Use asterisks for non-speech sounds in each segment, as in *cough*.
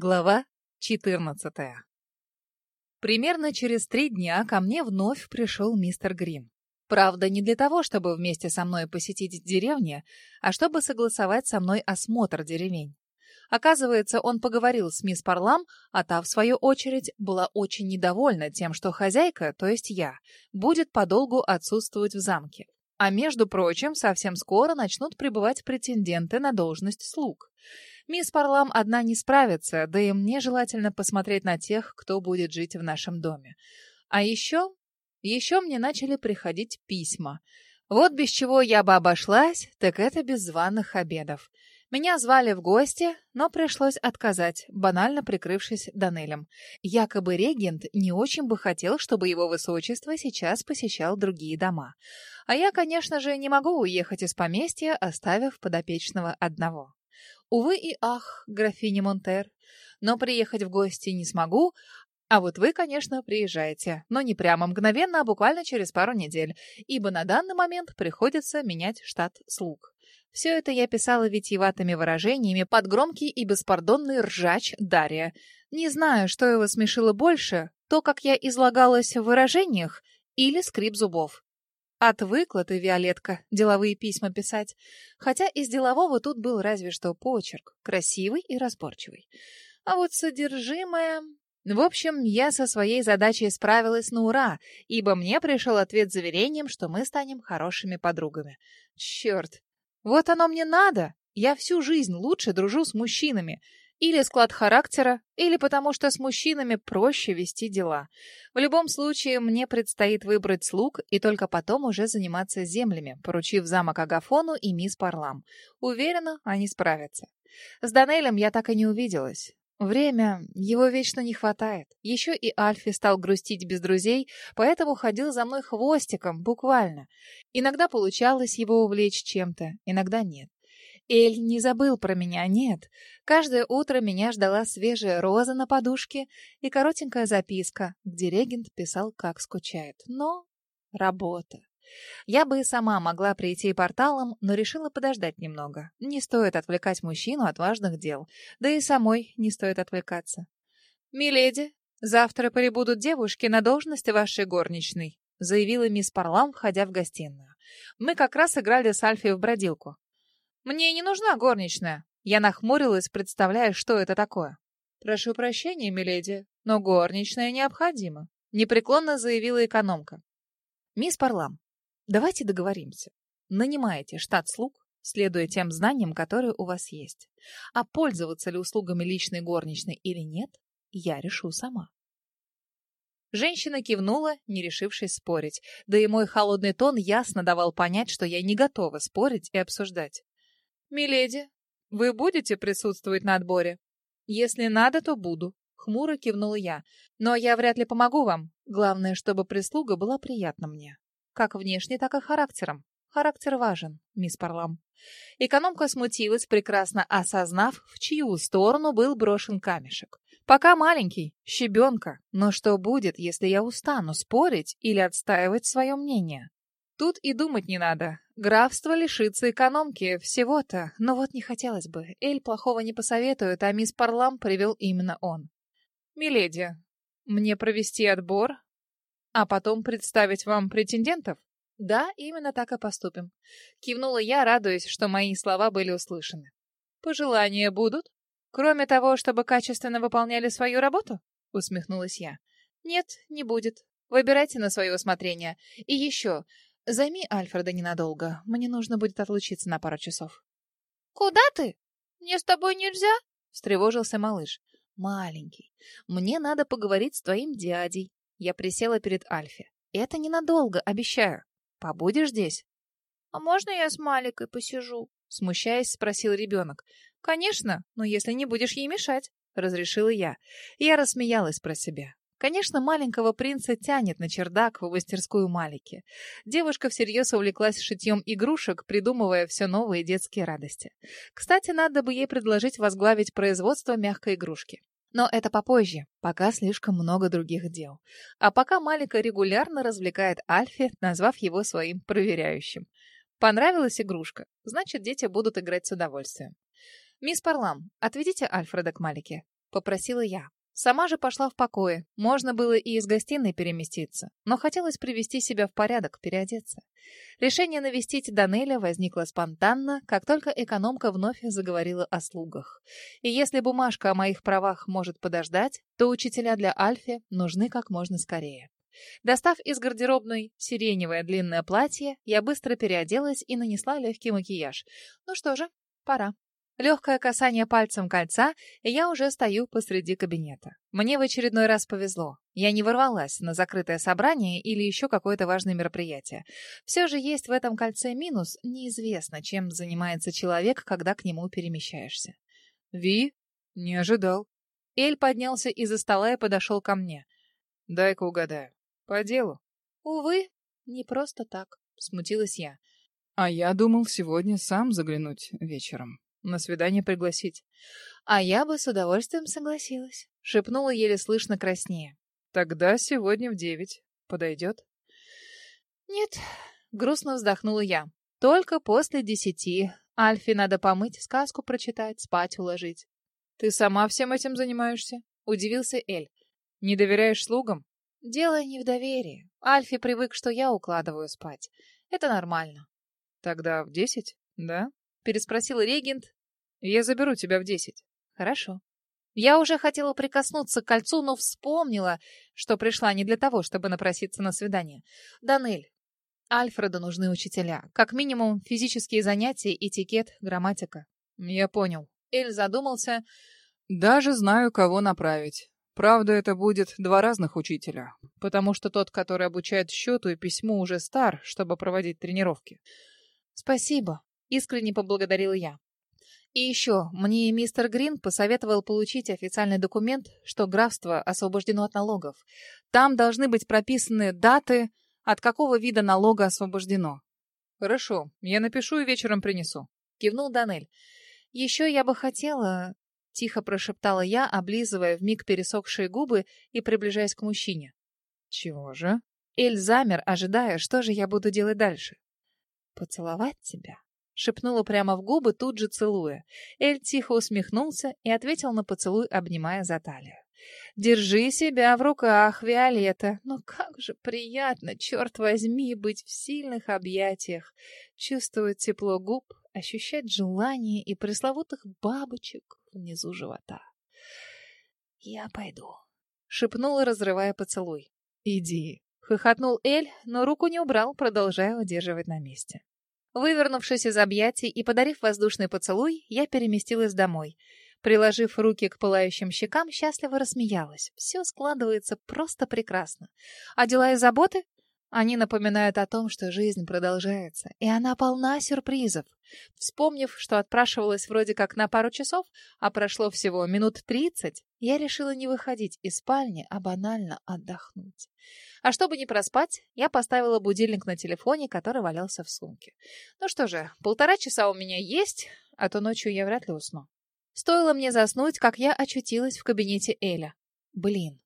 Глава 14 Примерно через три дня ко мне вновь пришел мистер Грин. Правда, не для того, чтобы вместе со мной посетить деревни, а чтобы согласовать со мной осмотр деревень. Оказывается, он поговорил с мисс Парлам, а та, в свою очередь, была очень недовольна тем, что хозяйка, то есть я, будет подолгу отсутствовать в замке. А между прочим, совсем скоро начнут прибывать претенденты на должность слуг. Мисс Парлам одна не справится, да и мне желательно посмотреть на тех, кто будет жить в нашем доме. А еще... Еще мне начали приходить письма. Вот без чего я бы обошлась, так это без званых обедов. Меня звали в гости, но пришлось отказать, банально прикрывшись Данелем. Якобы регент не очень бы хотел, чтобы его высочество сейчас посещал другие дома. А я, конечно же, не могу уехать из поместья, оставив подопечного одного. Увы и ах, графиня Монтер, но приехать в гости не смогу, а вот вы, конечно, приезжаете, но не прямо мгновенно, а буквально через пару недель, ибо на данный момент приходится менять штат слуг. Все это я писала витиеватыми выражениями под громкий и беспардонный ржач Дарья. Не знаю, что его смешило больше, то, как я излагалась в выражениях, или скрип зубов. Отвыкла ты, Виолетка, деловые письма писать. Хотя из делового тут был разве что почерк, красивый и разборчивый. А вот содержимое... В общем, я со своей задачей справилась на ура, ибо мне пришел ответ заверением, что мы станем хорошими подругами. Черт, вот оно мне надо. Я всю жизнь лучше дружу с мужчинами. Или склад характера, или потому что с мужчинами проще вести дела. В любом случае, мне предстоит выбрать слуг и только потом уже заниматься землями, поручив замок Агафону и мисс Парлам. Уверена, они справятся. С Данелем я так и не увиделась. Время, его вечно не хватает. Еще и Альфи стал грустить без друзей, поэтому ходил за мной хвостиком, буквально. Иногда получалось его увлечь чем-то, иногда нет. Эль не забыл про меня, нет. Каждое утро меня ждала свежая роза на подушке и коротенькая записка, где регент писал, как скучает. Но работа. Я бы и сама могла прийти порталом, но решила подождать немного. Не стоит отвлекать мужчину от важных дел. Да и самой не стоит отвлекаться. «Миледи, завтра прибудут девушки на должности вашей горничной», заявила мисс Парлам, входя в гостиную. «Мы как раз играли с Альфией в бродилку. «Мне не нужна горничная». Я нахмурилась, представляя, что это такое. «Прошу прощения, миледи, но горничная необходима», — непреклонно заявила экономка. «Мисс Парлам, давайте договоримся. Нанимаете штат слуг, следуя тем знаниям, которые у вас есть. А пользоваться ли услугами личной горничной или нет, я решу сама». Женщина кивнула, не решившись спорить, да и мой холодный тон ясно давал понять, что я не готова спорить и обсуждать. «Миледи, вы будете присутствовать на отборе?» «Если надо, то буду», — хмуро кивнула я. «Но я вряд ли помогу вам. Главное, чтобы прислуга была приятна мне. Как внешне, так и характером. Характер важен, мисс Парлам». Экономка смутилась, прекрасно осознав, в чью сторону был брошен камешек. «Пока маленький, щебенка, но что будет, если я устану спорить или отстаивать свое мнение?» Тут и думать не надо. Графство лишится экономки всего-то, но вот не хотелось бы. Эль плохого не посоветует, а мисс Парлам привел именно он. «Миледи, мне провести отбор, а потом представить вам претендентов?» «Да, именно так и поступим». Кивнула я, радуясь, что мои слова были услышаны. «Пожелания будут? Кроме того, чтобы качественно выполняли свою работу?» Усмехнулась я. «Нет, не будет. Выбирайте на свое усмотрение. И еще, Займи Альфреда ненадолго. Мне нужно будет отлучиться на пару часов. Куда ты? Мне с тобой нельзя? встревожился малыш. Маленький. Мне надо поговорить с твоим дядей. Я присела перед Альфи. Это ненадолго, обещаю. Побудешь здесь? А можно я с Маликой посижу? Смущаясь, спросил ребенок. Конечно, но если не будешь ей мешать, разрешила я. Я рассмеялась про себя. Конечно, маленького принца тянет на чердак в мастерскую Малики. Девушка всерьез увлеклась шитьем игрушек, придумывая все новые детские радости. Кстати, надо бы ей предложить возглавить производство мягкой игрушки. Но это попозже, пока слишком много других дел. А пока Малика регулярно развлекает Альфи, назвав его своим проверяющим. Понравилась игрушка, значит, дети будут играть с удовольствием. «Мисс Парлам, отведите Альфреда к Малике. — попросила я. Сама же пошла в покое. Можно было и из гостиной переместиться, но хотелось привести себя в порядок, переодеться. Решение навестить Данеля возникло спонтанно, как только экономка вновь заговорила о слугах. И если бумажка о моих правах может подождать, то учителя для Альфи нужны как можно скорее. Достав из гардеробной сиреневое длинное платье, я быстро переоделась и нанесла легкий макияж. Ну что же, пора. Легкое касание пальцем кольца, и я уже стою посреди кабинета. Мне в очередной раз повезло. Я не ворвалась на закрытое собрание или еще какое-то важное мероприятие. Все же есть в этом кольце минус. Неизвестно, чем занимается человек, когда к нему перемещаешься. «Ви? Не ожидал». Эль поднялся из-за стола и подошел ко мне. «Дай-ка угадаю. По делу?» «Увы, не просто так», — смутилась я. «А я думал сегодня сам заглянуть вечером». На свидание пригласить. А я бы с удовольствием согласилась. Шепнула еле слышно краснее. Тогда сегодня в девять. Подойдет? Нет. Грустно вздохнула я. Только после десяти. Альфе надо помыть, сказку прочитать, спать уложить. Ты сама всем этим занимаешься? Удивился Эль. Не доверяешь слугам? Дело не в доверии. Альфи привык, что я укладываю спать. Это нормально. Тогда в десять, да? Переспросил регент. «Я заберу тебя в десять». «Хорошо». Я уже хотела прикоснуться к кольцу, но вспомнила, что пришла не для того, чтобы напроситься на свидание. «Данель, Альфреду нужны учителя. Как минимум физические занятия, этикет, грамматика». «Я понял». Эль задумался. «Даже знаю, кого направить. Правда, это будет два разных учителя, потому что тот, который обучает счету и письму, уже стар, чтобы проводить тренировки». «Спасибо», Искренне поблагодарил я. И еще, мне мистер Грин посоветовал получить официальный документ, что графство освобождено от налогов. Там должны быть прописаны даты, от какого вида налога освобождено. Хорошо, я напишу и вечером принесу. Кивнул Данель. Еще я бы хотела... Тихо прошептала я, облизывая вмиг пересохшие губы и приближаясь к мужчине. Чего же? Эль замер, ожидая, что же я буду делать дальше. Поцеловать тебя шепнула прямо в губы, тут же целуя. Эль тихо усмехнулся и ответил на поцелуй, обнимая за талию. «Держи себя в руках, Виолетта. Но как же приятно, черт возьми, быть в сильных объятиях, чувствовать тепло губ, ощущать желание и пресловутых бабочек внизу живота. «Я пойду», — шепнула, разрывая поцелуй. «Иди», — хохотнул Эль, но руку не убрал, продолжая удерживать на месте. Вывернувшись из объятий и подарив воздушный поцелуй, я переместилась домой. Приложив руки к пылающим щекам, счастливо рассмеялась. Все складывается просто прекрасно. А дела и заботы? Они напоминают о том, что жизнь продолжается, и она полна сюрпризов. Вспомнив, что отпрашивалась вроде как на пару часов, а прошло всего минут тридцать, я решила не выходить из спальни, а банально отдохнуть. А чтобы не проспать, я поставила будильник на телефоне, который валялся в сумке. Ну что же, полтора часа у меня есть, а то ночью я вряд ли усну. Стоило мне заснуть, как я очутилась в кабинете Эля. Блин.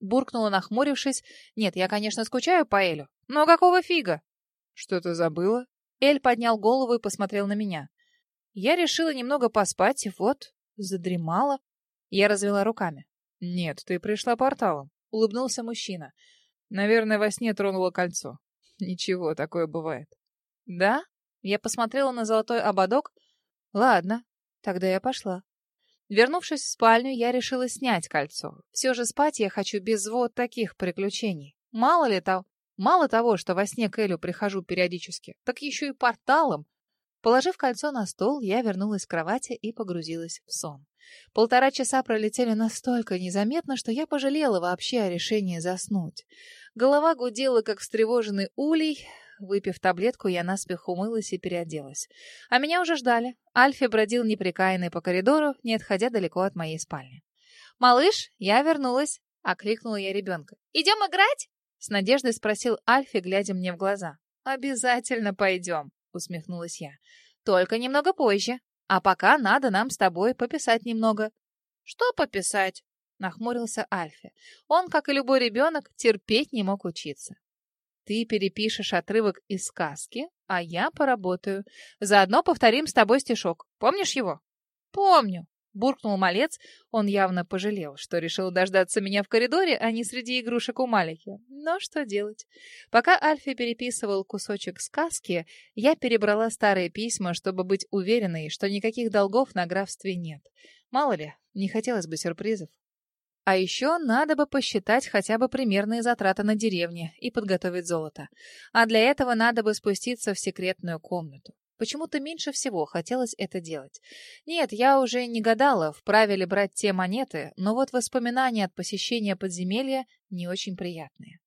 Буркнула, нахмурившись. Нет, я, конечно, скучаю по Элю. Но какого фига? Что ты забыла? Эль поднял голову и посмотрел на меня. Я решила немного поспать, и вот, задремала. Я развела руками. «Нет, ты пришла порталом», — улыбнулся мужчина. Наверное, во сне тронула кольцо. *laughs* Ничего, такое бывает. Да? Я посмотрела на золотой ободок. Ладно, тогда я пошла. Вернувшись в спальню, я решила снять кольцо. Все же спать я хочу без вот таких приключений. Мало ли того, мало того, что во сне к Элю прихожу периодически, так еще и порталом. Положив кольцо на стол, я вернулась к кровати и погрузилась в сон. Полтора часа пролетели настолько незаметно, что я пожалела вообще о решении заснуть. Голова гудела, как встревоженный улей. Выпив таблетку, я наспех умылась и переоделась. А меня уже ждали. Альфи бродил неприкаянный по коридору, не отходя далеко от моей спальни. «Малыш, я вернулась!» — окликнула я ребенка. «Идем играть?» — с надеждой спросил Альфи, глядя мне в глаза. «Обязательно пойдем!» — усмехнулась я. «Только немного позже. А пока надо нам с тобой пописать немного». «Что пописать?» — нахмурился Альфи. Он, как и любой ребенок, терпеть не мог учиться. «Ты перепишешь отрывок из сказки, а я поработаю. Заодно повторим с тобой стишок. Помнишь его?» «Помню», — буркнул малец. Он явно пожалел, что решил дождаться меня в коридоре, а не среди игрушек у Малики. Но что делать? Пока Альфи переписывал кусочек сказки, я перебрала старые письма, чтобы быть уверенной, что никаких долгов на графстве нет. Мало ли, не хотелось бы сюрпризов. А еще надо бы посчитать хотя бы примерные затраты на деревне и подготовить золото. А для этого надо бы спуститься в секретную комнату. Почему-то меньше всего хотелось это делать. Нет, я уже не гадала, вправе ли брать те монеты, но вот воспоминания от посещения подземелья не очень приятные.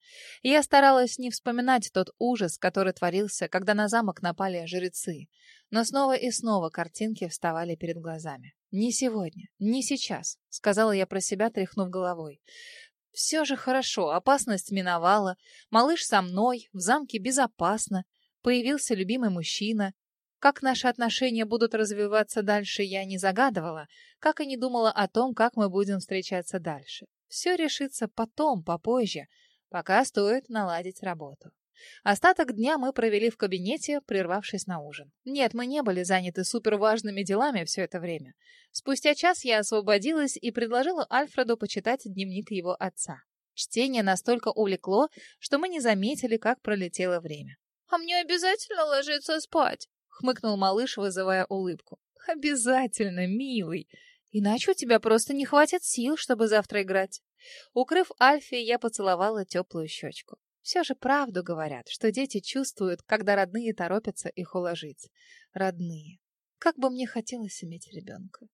Я старалась не вспоминать тот ужас, который творился, когда на замок напали жрецы. Но снова и снова картинки вставали перед глазами. «Не сегодня, не сейчас», — сказала я про себя, тряхнув головой. «Все же хорошо, опасность миновала, малыш со мной, в замке безопасно, появился любимый мужчина, как наши отношения будут развиваться дальше, я не загадывала, как и не думала о том, как мы будем встречаться дальше. Все решится потом, попозже, пока стоит наладить работу. Остаток дня мы провели в кабинете, прервавшись на ужин. Нет, мы не были заняты суперважными делами все это время. Спустя час я освободилась и предложила Альфреду почитать дневник его отца. Чтение настолько увлекло, что мы не заметили, как пролетело время. «А мне обязательно ложиться спать?» Хмыкнул малыш, вызывая улыбку. Обязательно, милый. Иначе у тебя просто не хватит сил, чтобы завтра играть. Укрыв Альфи, я поцеловала теплую щечку. Все же правду говорят, что дети чувствуют, когда родные торопятся их уложить. Родные. Как бы мне хотелось иметь ребенка.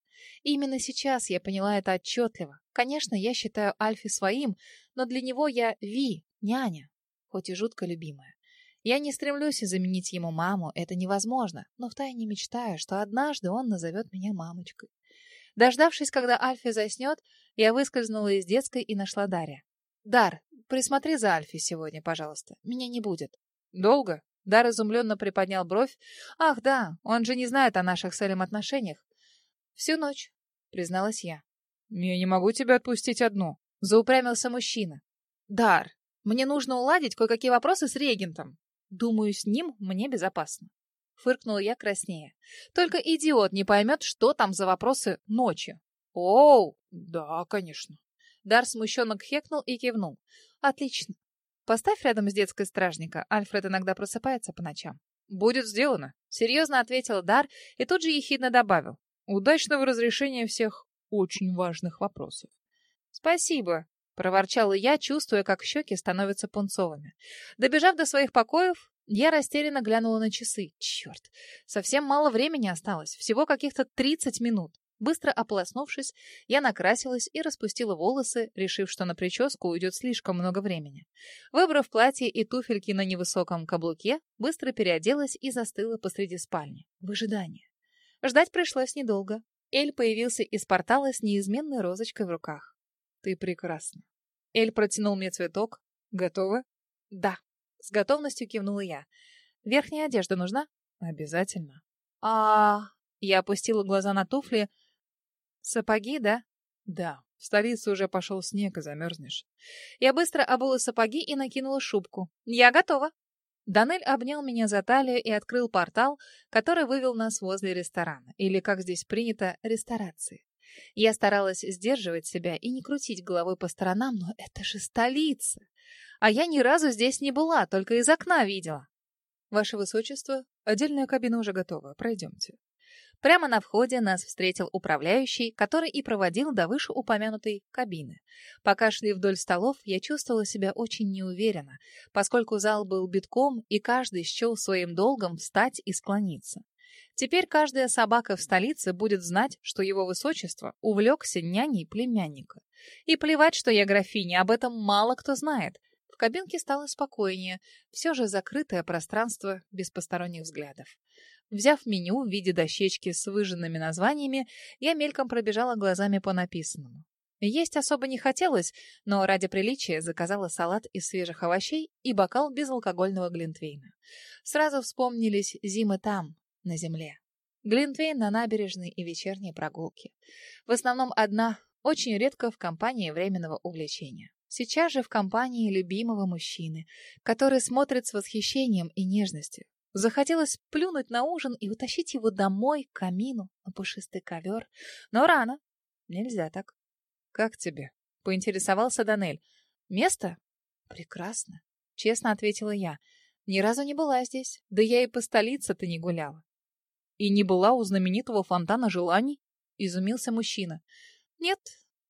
И именно сейчас я поняла это отчетливо. Конечно, я считаю Альфи своим, но для него я Ви, няня, хоть и жутко любимая. Я не стремлюсь заменить ему маму, это невозможно, но втайне мечтаю, что однажды он назовет меня мамочкой. Дождавшись, когда Альфи заснет, я выскользнула из детской и нашла Дарья. «Дар, присмотри за Альфи сегодня, пожалуйста. Меня не будет». «Долго?» Дар изумленно приподнял бровь. «Ах, да, он же не знает о наших с Элем отношениях». «Всю ночь», — призналась я. «Я не могу тебя отпустить одну», — заупрямился мужчина. «Дар, мне нужно уладить кое-какие вопросы с регентом». Думаю, с ним мне безопасно. Фыркнула я краснее. Только идиот не поймет, что там за вопросы ночью. Оу, да, конечно. Дар смущенно кхекнул и кивнул. Отлично. Поставь рядом с детской стражника. Альфред иногда просыпается по ночам. Будет сделано. Серьезно ответил Дар и тут же ехидно добавил. Удачного разрешения всех очень важных вопросов. Спасибо, Проворчала я, чувствуя, как щеки становятся пунцовыми. Добежав до своих покоев, я растерянно глянула на часы. Черт, совсем мало времени осталось, всего каких-то 30 минут. Быстро ополоснувшись, я накрасилась и распустила волосы, решив, что на прическу уйдет слишком много времени. Выбрав платье и туфельки на невысоком каблуке, быстро переоделась и застыла посреди спальни, в ожидании. Ждать пришлось недолго. Эль появился из портала с неизменной розочкой в руках. Ты прекрасна. Эль протянул мне цветок. Готова? Да. С готовностью кивнула я. Верхняя одежда нужна? Обязательно. А... Я опустила глаза на туфли. Сапоги, да? Да. В столице уже пошел снег, и замерзнешь. Я быстро обула сапоги и накинула шубку. Я готова. Данель обнял меня за талию и открыл портал, который вывел нас возле ресторана, или, как здесь принято, ресторации. Я старалась сдерживать себя и не крутить головой по сторонам, но это же столица. А я ни разу здесь не была, только из окна видела. Ваше Высочество, отдельная кабина уже готова. Пройдемте. Прямо на входе нас встретил управляющий, который и проводил до вышеупомянутой кабины. Пока шли вдоль столов, я чувствовала себя очень неуверенно, поскольку зал был битком, и каждый счел своим долгом встать и склониться. Теперь каждая собака в столице будет знать, что его высочество увлекся няней племянника. И плевать, что я графиня, об этом мало кто знает. В кабинке стало спокойнее, все же закрытое пространство без посторонних взглядов. Взяв меню в виде дощечки с выжженными названиями, я мельком пробежала глазами по написанному. Есть особо не хотелось, но ради приличия заказала салат из свежих овощей и бокал безалкогольного глинтвейна. Сразу вспомнились зимы там, на земле. Глинтвейн на набережной и вечерние прогулки. В основном одна, очень редко в компании временного увлечения. Сейчас же в компании любимого мужчины, который смотрит с восхищением и нежностью. Захотелось плюнуть на ужин и утащить его домой, к камину, на пушистый ковер. Но рано. Нельзя так. Как тебе? Поинтересовался Данель. Место? Прекрасно. Честно ответила я. Ни разу не была здесь. Да я и по столице-то не гуляла. И не была у знаменитого фонтана желаний? Изумился мужчина. Нет,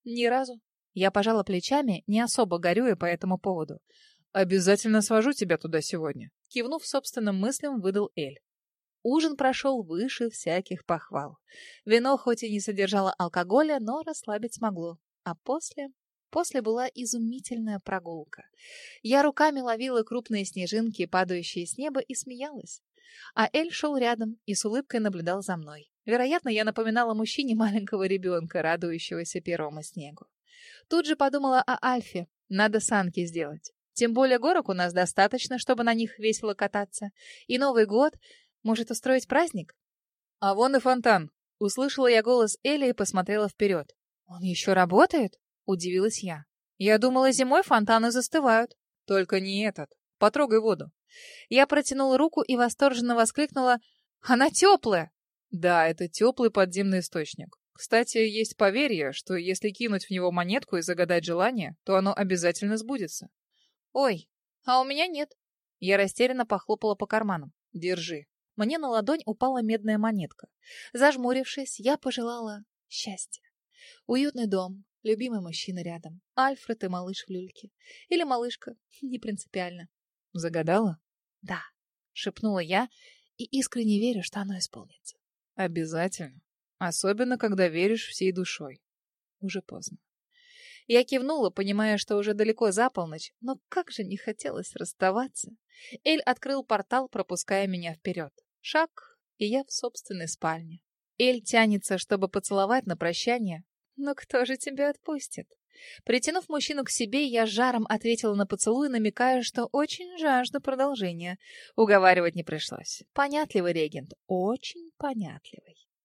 ни разу. Я пожала плечами, не особо горюя по этому поводу. «Обязательно свожу тебя туда сегодня», — кивнув собственным мыслям, выдал Эль. Ужин прошел выше всяких похвал. Вино хоть и не содержало алкоголя, но расслабить смогло. А после... После была изумительная прогулка. Я руками ловила крупные снежинки, падающие с неба, и смеялась. А Эль шел рядом и с улыбкой наблюдал за мной. Вероятно, я напоминала мужчине маленького ребенка, радующегося первому снегу. Тут же подумала о Альфе. Надо санки сделать. Тем более горок у нас достаточно, чтобы на них весело кататься. И Новый год может устроить праздник? А вон и фонтан. Услышала я голос Эли и посмотрела вперед. Он еще работает? Удивилась я. Я думала, зимой фонтаны застывают. Только не этот. Потрогай воду. Я протянула руку и восторженно воскликнула. Она теплая! Да, это теплый подземный источник. Кстати, есть поверье, что если кинуть в него монетку и загадать желание, то оно обязательно сбудется. Ой, а у меня нет. Я растерянно похлопала по карманам. Держи. Мне на ладонь упала медная монетка. Зажмурившись, я пожелала счастья. Уютный дом, любимый мужчина рядом, Альфред и малыш в люльке. Или малышка, *laughs* не принципиально. Загадала? Да, шепнула я и искренне верю, что оно исполнится. Обязательно. Особенно, когда веришь всей душой. Уже поздно. Я кивнула, понимая, что уже далеко за полночь, но как же не хотелось расставаться. Эль открыл портал, пропуская меня вперед. Шаг, и я в собственной спальне. Эль тянется, чтобы поцеловать на прощание. Но кто же тебя отпустит? Притянув мужчину к себе, я жаром ответила на поцелуй, намекая, что очень жажду продолжения. Уговаривать не пришлось. Понятливый регент, очень понятливый.